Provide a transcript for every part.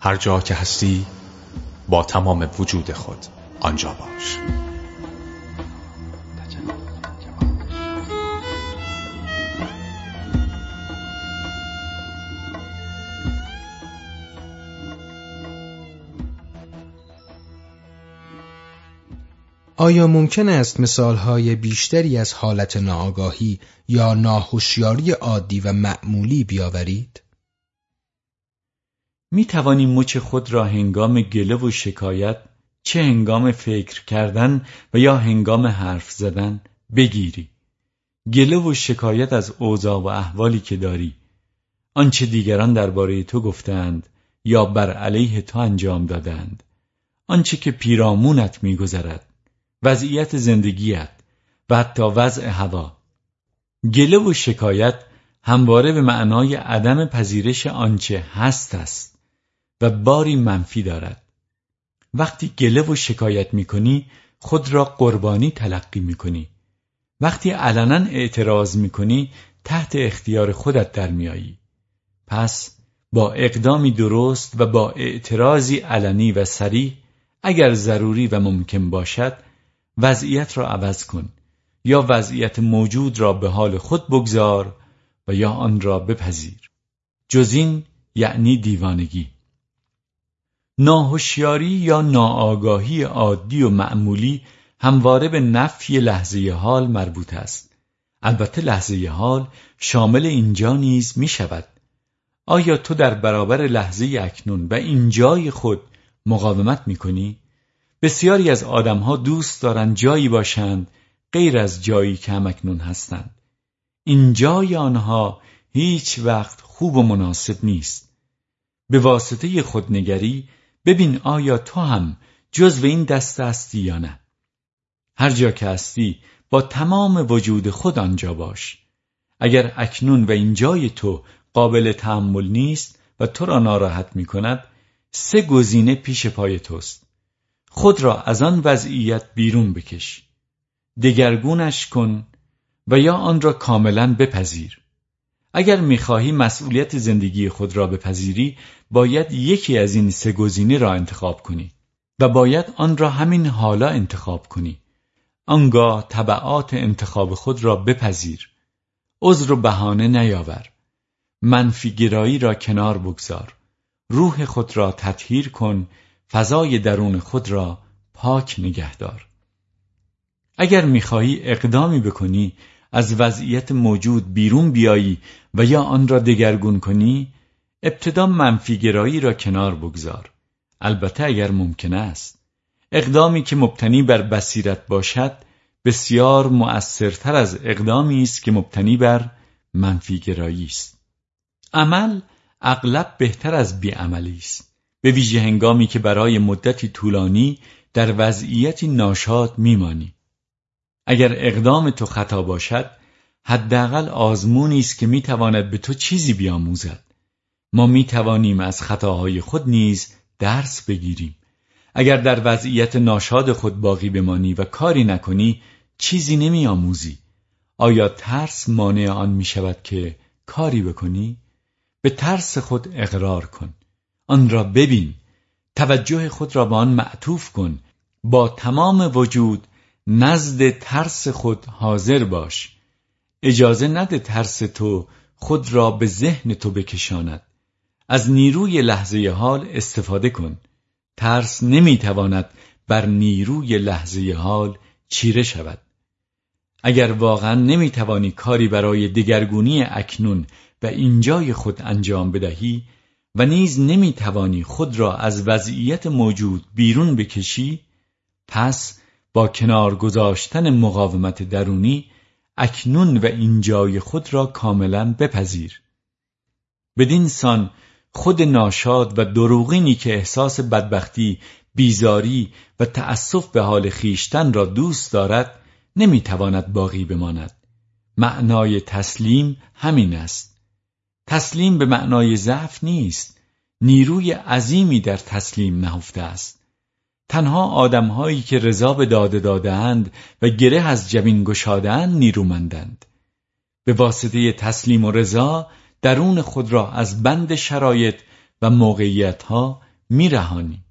هر جا که هستی با تمام وجود خود آنجا باش. آیا ممکن است مثالهای بیشتری از حالت ناآگاهی یا ناهوشیاری عادی و معمولی بیاورید؟ می توانی مچ خود را هنگام گله و شکایت چه هنگام فکر کردن و یا هنگام حرف زدن بگیری. گله و شکایت از اوضاع و احوالی که داری. آنچه دیگران درباره تو گفتند یا بر علیه تو انجام دادند. آنچه که پیرامونت میگذرد. وضعیت زندگیت و حتی وضع هوا. گله و شکایت همواره به معنای عدم پذیرش آنچه هست است و باری منفی دارد. وقتی گله و شکایت می‌کنی خود را قربانی تلقی می‌کنی. وقتی علنا اعتراض می‌کنی تحت اختیار خودت در میایی پس با اقدامی درست و با اعتراضی علنی و سریع اگر ضروری و ممکن باشد وضعیت را عوض کن. یا وضعیت موجود را به حال خود بگذار و یا آن را بپذیر. جز این یعنی دیوانگی. ناهوشیاری یا ناآگاهی عادی و معمولی همواره به نفی لحظه حال مربوط است. البته لحظه حال شامل اینجا نیز می شود. آیا تو در برابر لحظه اکنون و اینجای خود مقاومت می کنی؟ بسیاری از آدمها دوست دارند جایی باشند غیر از جایی که همکنون هستند. این جای آنها هیچ وقت خوب و مناسب نیست. به واسطه خودنگری ببین آیا تو هم جز این دست هستی یا نه. هر جا که هستی با تمام وجود خود آنجا باش. اگر اکنون و این جای تو قابل تحمل نیست و تو را ناراحت می کند سه گزینه پیش پای توست. خود را از آن وضعیت بیرون بکش. دگرگونش کن و یا آن را کاملا بپذیر. اگر می‌خواهی مسئولیت زندگی خود را بپذیری باید یکی از این سه گزینه را انتخاب کنی و باید آن را همین حالا انتخاب کنی. آنگاه طبعات انتخاب خود را بپذیر. عذر و بهانه نیاور. منفی گرایی را کنار بگذار. روح خود را تطهیر کن فضای درون خود را پاک نگهدار. اگر می‌خواهی اقدامی بکنی از وضعیت موجود بیرون بیایی و یا آن را دگرگون کنی ابتدا منفیگرایی را کنار بگذار. البته اگر ممکن است. اقدامی که مبتنی بر بصیرت باشد بسیار مؤثرتر از اقدامی است که مبتنی بر منفیگرایی است. عمل اغلب بهتر از بیعملی است. به ویژه هنگامی که برای مدتی طولانی در وضعیتی ناشاد میمانی. اگر اقدام تو خطا باشد حداقل آزمونی است که می‌تواند به تو چیزی بیاموزد. ما می‌توانیم از خطاهای خود نیز درس بگیریم. اگر در وضعیت ناشاد خود باقی بمانی و کاری نکنی چیزی نمیآموزی. آیا ترس مانع آن می شود که کاری بکنی؟ به ترس خود اقرار کن. آن را ببین توجه خود را به آن معطوف کن. با تمام وجود نزد ترس خود حاضر باش. اجازه نده ترس تو خود را به ذهن تو بکشاند. از نیروی لحظه حال استفاده کن. ترس نمی‌تواند بر نیروی لحظه حال چیره شود. اگر واقعا نمی‌توانی کاری برای دگرگونی اکنون و اینجای خود انجام بدهی و نیز نمی‌توانی خود را از وضعیت موجود بیرون بکشی پس با کنار گذاشتن مقاومت درونی اکنون و اینجای خود را کاملا بپذیر. بدین سان خود ناشاد و دروغینی که احساس بدبختی، بیزاری و تأسف به حال خیشتن را دوست دارد نمی‌تواند باقی بماند. معنای تسلیم همین است. تسلیم به معنای ضعف نیست. نیروی عظیمی در تسلیم نهفته است. تنها آدمهایی که رضا به داده دادهاند و گره از جبین گشادهاند نیرومندند. به واسطه تسلیم و رضا درون خود را از بند شرایط و موقعیت ها میرهانی.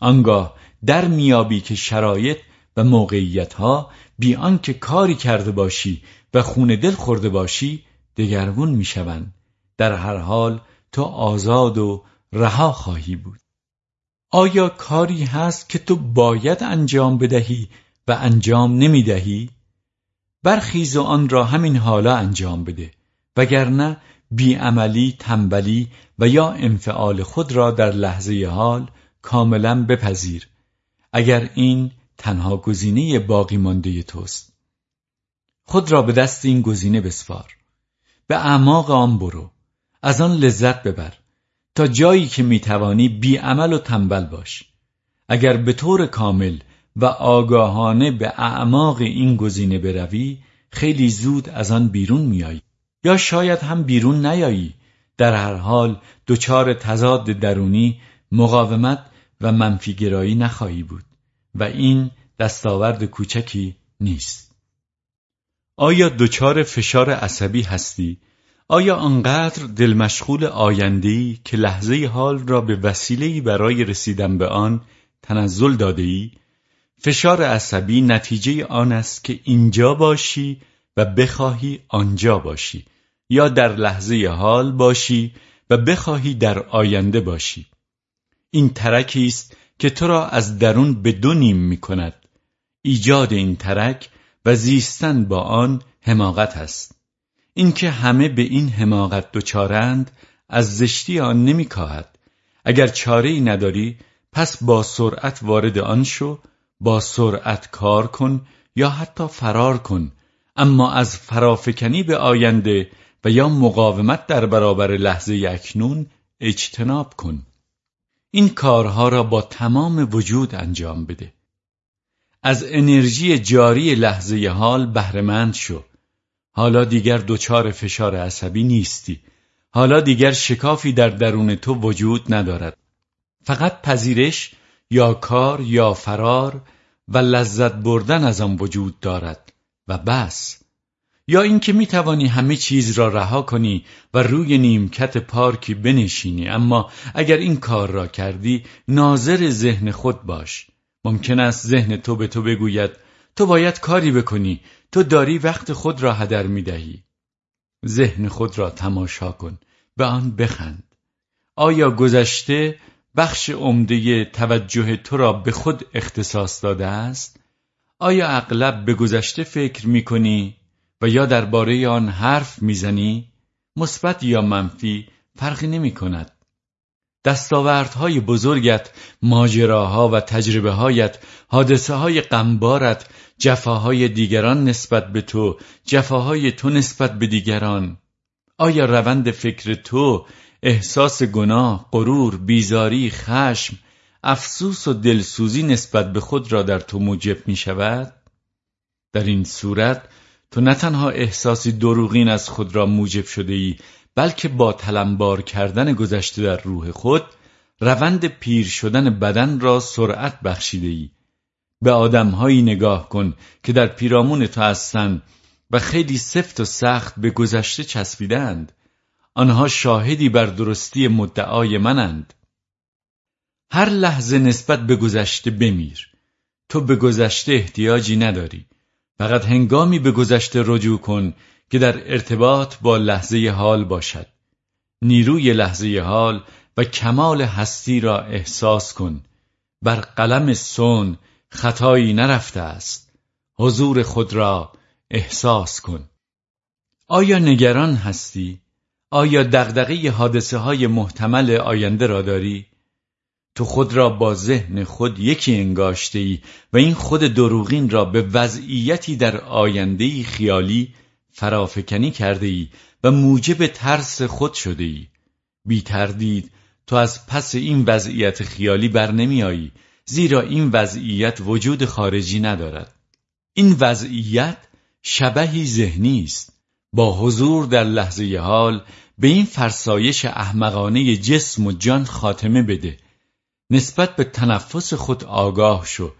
آنگاه در میابی که شرایط و موقعیت ها بی آنکه کاری کرده باشی و خون دل خورده باشی دگرگون می‌شوند. در هر حال تو آزاد و رها خواهی بود. آیا کاری هست که تو باید انجام بدهی و انجام نمی‌دهی؟ برخیز و آن را همین حالا انجام بده وگرنه بیعملی، تنبلی و یا انفعال خود را در لحظه حال کاملا بپذیر. اگر این تنها گزینه باقی مانده توست. خود را به دست این گزینه بسپار. به اعماق آن برو. از آن لذت ببر. تا جایی که می‌توانی بیعمل و تنبل باش. اگر به طور کامل و آگاهانه به اعماق این گزینه بروی خیلی زود از آن بیرون میایی یا شاید هم بیرون نیایی. در هر حال دچار تضاد درونی مقاومت و منفیگرایی نخواهی بود. و این دستاورد کوچکی نیست. آیا دچار فشار عصبی هستی؟ آیا آنقدر دل مشغول آینده‌ای که لحظه حال را به وسیله‌ای برای رسیدن به آن تنزل داده ای؟ فشار عصبی نتیجه آن است که اینجا باشی و بخواهی آنجا باشی یا در لحظه حال باشی و بخواهی در آینده باشی. این ترکی است که تو را از درون به دو نیم می کند ایجاد این ترک و زیستن با آن حماقت است. اینکه همه به این حماقت دچارند از زشتی آن نمیکاهد. اگر چاره ای نداری پس با سرعت وارد آن شو با سرعت کار کن یا حتی فرار کن. اما از فرافکنی به آینده و یا مقاومت در برابر لحظه اکنون اجتناب کن. این کارها را با تمام وجود انجام بده. از انرژی جاری لحظه حال بهرهمند شو. حالا دیگر دچار فشار عصبی نیستی. حالا دیگر شکافی در درون تو وجود ندارد. فقط پذیرش یا کار یا فرار و لذت بردن از آن وجود دارد و بس. یا اینکه می توانی همه چیز را رها کنی و روی نیمکت پارکی بنشینی. اما اگر این کار را کردی ناظر ذهن خود باش. ممکن است ذهن تو به تو بگوید تو باید کاری بکنی تو داری وقت خود را هدر می دهی ذهن خود را تماشا کن. به آن بخند. آیا گذشته بخش عمده توجه تو را به خود اختصاص داده است؟ آیا اغلب به گذشته فکر می کنی و یا درباره آن حرف می‌زنی؟ مثبت یا منفی فرقی نمی کند دستاوردهای بزرگت ماجراها و تجربه هایت حادثه های غمبارت جفاهای دیگران نسبت به تو جفاهای تو نسبت به دیگران. آیا روند فکر تو احساس گناه غرور بیزاری خشم افسوس و دلسوزی نسبت به خود را در تو موجب می شود در این صورت تو نه تنها احساسی دروغین از خود را موجب شده ای بلکه با تلمبار کردن گذشته در روح خود روند پیر شدن بدن را سرعت بخشیده ای به آدمهایی نگاه کن که در پیرامون تو هستند و خیلی سفت و سخت به گذشته چسبیدند آنها شاهدی بر درستی مدعای منند. هر لحظه نسبت به گذشته بمیر. تو به گذشته احتیاجی نداری. فقط هنگامی به گذشته رجوع کن که در ارتباط با لحظه حال باشد نیروی لحظه حال و کمال هستی را احساس کن بر قلم سون خطایی نرفته است حضور خود را احساس کن آیا نگران هستی؟ آیا دغدغه حادثه های محتمل آینده را داری؟ تو خود را با ذهن خود یکی انگاشته ای و این خود دروغین را به وضعیتی در آینده خیالی فرافکنی کرده ای و موجب ترس خود شده ای بی تردید تو از پس این وضعیت خیالی بر نمی آیی زیرا این وضعیت وجود خارجی ندارد. این وضعیت شبهی ذهنی است. با حضور در لحظه حال به این فرسایش احمقانه جسم و جان خاتمه بده. نسبت به تنفس خود آگاه شو.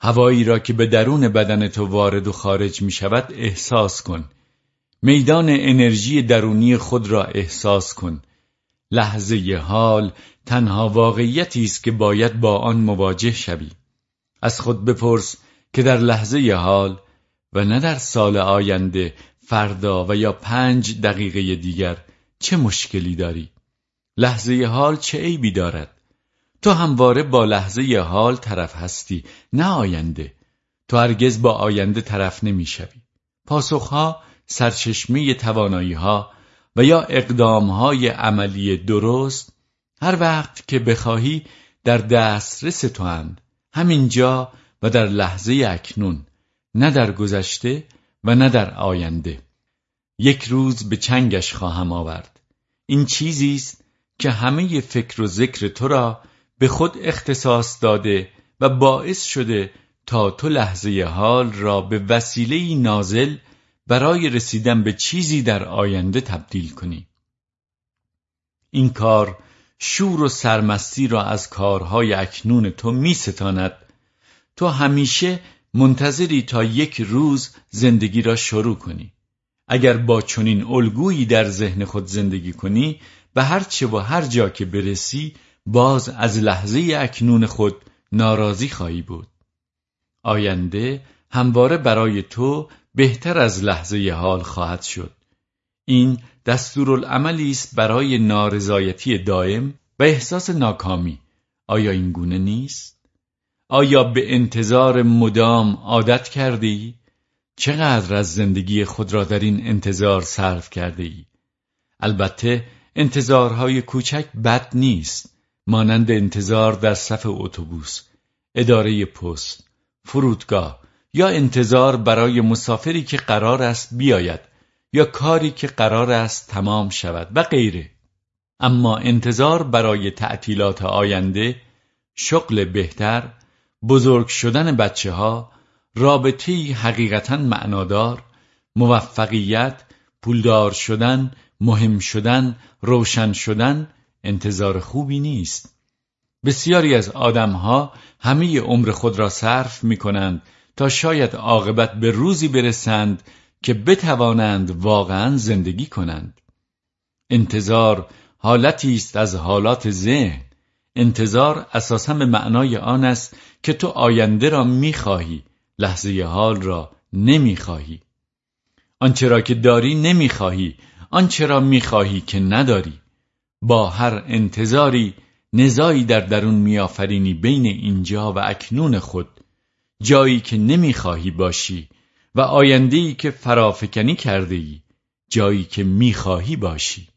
هوایی را که به درون بدن تو وارد و خارج می شود احساس کن. میدان انرژی درونی خود را احساس کن. لحظه حال تنها واقعیتی است که باید با آن مواجه شوی. از خود بپرس که در لحظه حال و نه در سال آینده فردا و یا پنج دقیقه دیگر چه مشکلی داری؟ لحظه حال چه عیبی دارد؟ تو همواره با لحظه حال طرف هستی نه آینده. تو هرگز با آینده طرف نمی‌شوی پاسخها سرچشمه توانایی ها و یا اقدام های عملی درست هر وقت که بخواهی در دسترس تو هند همینجا و در لحظه اکنون نه در گذشته و نه در آینده. یک روز به چنگش خواهم آورد. این چیزی است که همه فکر و ذکر تو را به خود اختصاص داده و باعث شده تا تو لحظه حال را به وسیله نازل برای رسیدن به چیزی در آینده تبدیل کنی. این کار شور و سرمستی را از کارهای اکنون تو می ستاند تو همیشه منتظری تا یک روز زندگی را شروع کنی. اگر با چنین الگویی در ذهن خود زندگی کنی به هر چه و هر جا که برسی باز از لحظه اکنون خود ناراضی خواهی بود. آینده همواره برای تو بهتر از لحظه حال خواهد شد این دستورالعملی است برای نارضایتی دائم و احساس ناکامی آیا این گونه نیست آیا به انتظار مدام عادت کرده ای؟ چقدر از زندگی خود را در این انتظار صرف کرده ای؟ البته انتظارهای کوچک بد نیست مانند انتظار در صف اتوبوس اداره پست فرودگاه یا انتظار برای مسافری که قرار است بیاید یا کاری که قرار است تمام شود و غیره. اما انتظار برای تعطیلات آینده شغل بهتر بزرگ شدن بچه ها رابطی حقیقتا معنادار موفقیت پولدار شدن مهم شدن روشن شدن انتظار خوبی نیست. بسیاری از آدمها همه عمر خود را صرف می کنند تا شاید عاقبت به روزی برسند که بتوانند واقعا زندگی کنند. انتظار حالتی است از حالات ذهن. انتظار اساسا به معنای آن است که تو آینده را می‌خواهی لحظه حال را نمی‌خواهی. آنچه را که داری نمی‌خواهی آنچه را می‌خواهی که نداری. با هر انتظاری نزایی در درون میآفرینی بین اینجا و اکنون خود. جایی که نمی‌خواهی باشی و آینده‌ای که فرافکنی کرده ای جایی که می‌خواهی باشی.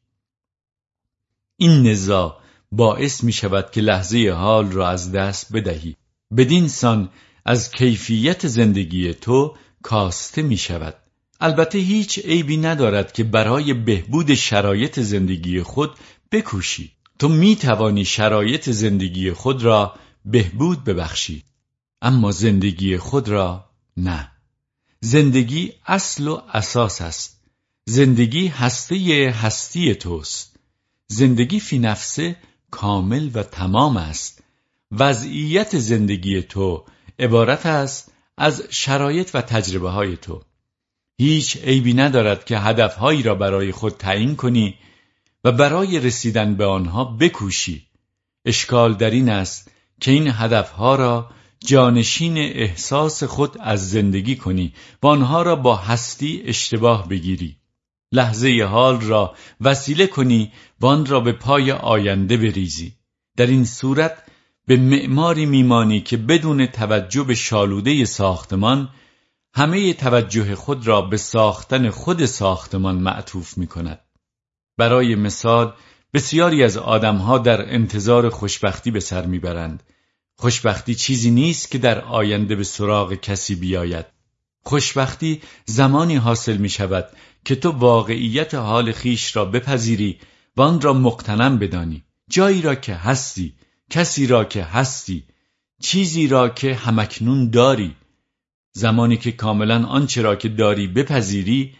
این نزا باعث می شود که لحظه حال را از دست بدهی. بدین سان از کیفیت زندگی تو کاسته می شود البته هیچ عیبی ندارد که برای بهبود شرایط زندگی خود بکوشی. تو می توانی شرایط زندگی خود را بهبود ببخشی. اما زندگی خود را نه. زندگی اصل و اساس است. زندگی هسته هستی توست. زندگی فی نفسه کامل و تمام است. وضعیت زندگی تو عبارت است از شرایط و تجربه های تو. هیچ عیبی ندارد که هدفهایی را برای خود تعیین کنی و برای رسیدن به آنها بکوشی. اشکال در این است که این هدفها را جانشین احساس خود از زندگی کنی و آنها را با هستی اشتباه بگیری. لحظه حال را وسیله کنی و آن را به پای آینده بریزی. در این صورت به معماری میمانی که بدون توجه به شالوده ساختمان همه توجه خود را به ساختن خود ساختمان معطوف می کند. برای مثال بسیاری از آدمها در انتظار خوشبختی به سر می‌برند. خوشبختی چیزی نیست که در آینده به سراغ کسی بیاید. خوشبختی زمانی حاصل می شود که تو واقعیت حال خیش را بپذیری و آن را مقتنم بدانی. جایی را که هستی کسی را که هستی چیزی را که همکنون داری. زمانی که کاملا آنچه را که داری بپذیری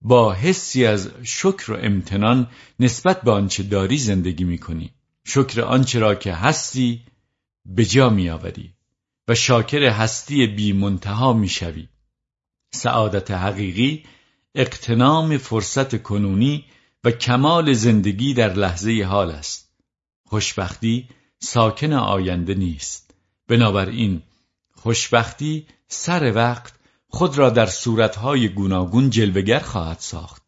با حسی از شکر و امتنان نسبت به آنچه داری زندگی می کنی. شکر آنچه را که هستی به جا میآوری و شاکر هستی بی منتها می‌شوی. سعادت حقیقی اقتنام فرصت کنونی و کمال زندگی در لحظه حال است. خوشبختی ساکن آینده نیست. بنابراین خوشبختی سر وقت خود را در صورتهای گوناگون جلوگر خواهد ساخت.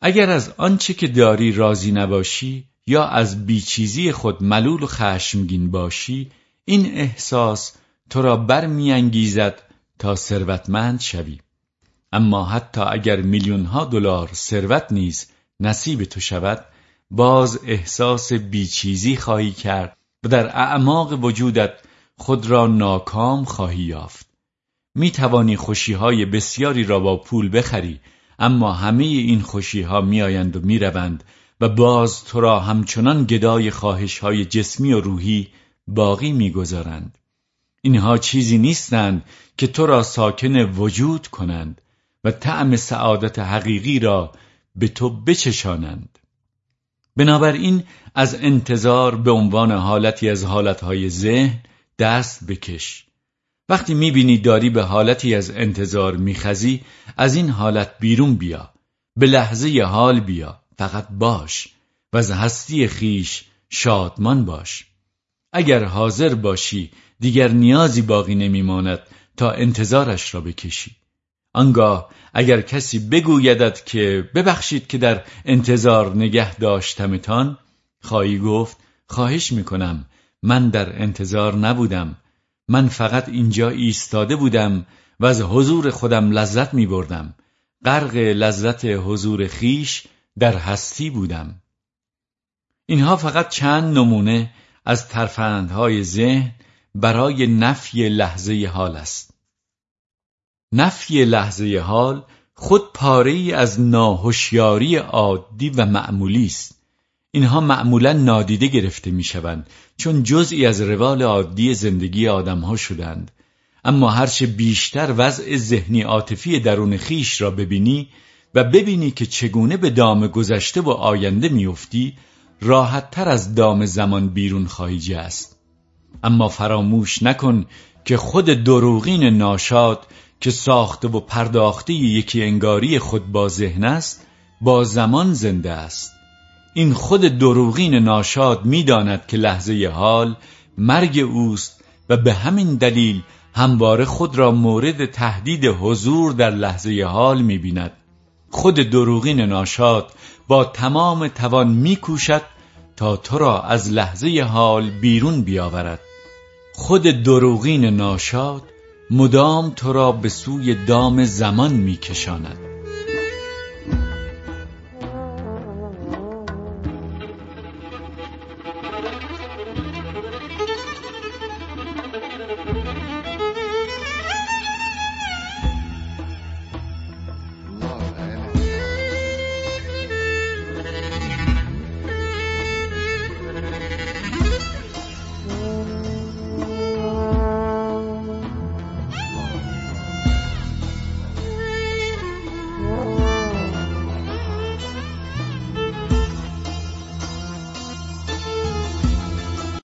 اگر از آنچه که داری راضی نباشی یا از بیچیزی خود ملول و خشمگین باشی این احساس تو را برمیانگیزد تا ثروتمند شوی. اما حتی اگر میلیون ها دلار ثروت نیز نصیب تو شود باز احساس بیچیزی خواهی کرد و در اعماق وجودت خود را ناکام خواهی یافت. می توانی خوشی های بسیاری را با پول بخری اما همه این خوشی ها می آیند و می روند و باز تو را همچنان گدای خواهش های جسمی و روحی باقی می‌گذارند. اینها چیزی نیستند که تو را ساکن وجود کنند و طعم سعادت حقیقی را به تو بچشانند. بنابراین از انتظار به عنوان حالتی از حالتهای ذهن دست بکش. وقتی می‌بینی داری به حالتی از انتظار میخزی از این حالت بیرون بیا. به لحظه حال بیا. فقط باش و از هستی خیش شادمان باش. اگر حاضر باشی دیگر نیازی باقی نمیماند تا انتظارش را بکشی. آنگاه اگر کسی بگویدد که ببخشید که در انتظار نگه داشتمتان خواهی گفت خواهش می‌کنم من در انتظار نبودم. من فقط اینجا ایستاده بودم و از حضور خودم لذت می بردم غرق لذت حضور خیش در هستی بودم. اینها فقط چند نمونه از ترفندهای ذهن برای نفی لحظه حال است. نفی لحظه حال خود پاره ای از ناهوشیاری عادی و معمولی است. اینها معمولا نادیده گرفته می‌شوند چون جزئی از روال عادی زندگی آدمها شدند. اما هرچه بیشتر وضع ذهنی عاطفی درون خیش را ببینی و ببینی که چگونه به دام گذشته و آینده میافتی راحت تر از دام زمان بیرون خواهی جست. اما فراموش نکن که خود دروغین ناشاد که ساخته و پرداخته یکی انگاری خود با ذهن است با زمان زنده است. این خود دروغین ناشاد می‌داند که لحظه حال مرگ اوست و به همین دلیل همواره خود را مورد تهدید حضور در لحظه حال می‌بیند. خود دروغین ناشاد با تمام توان میکوشد تا تو را از لحظه حال بیرون بیاورد. خود دروغین ناشاد مدام تو را به سوی دام زمان میکشاند.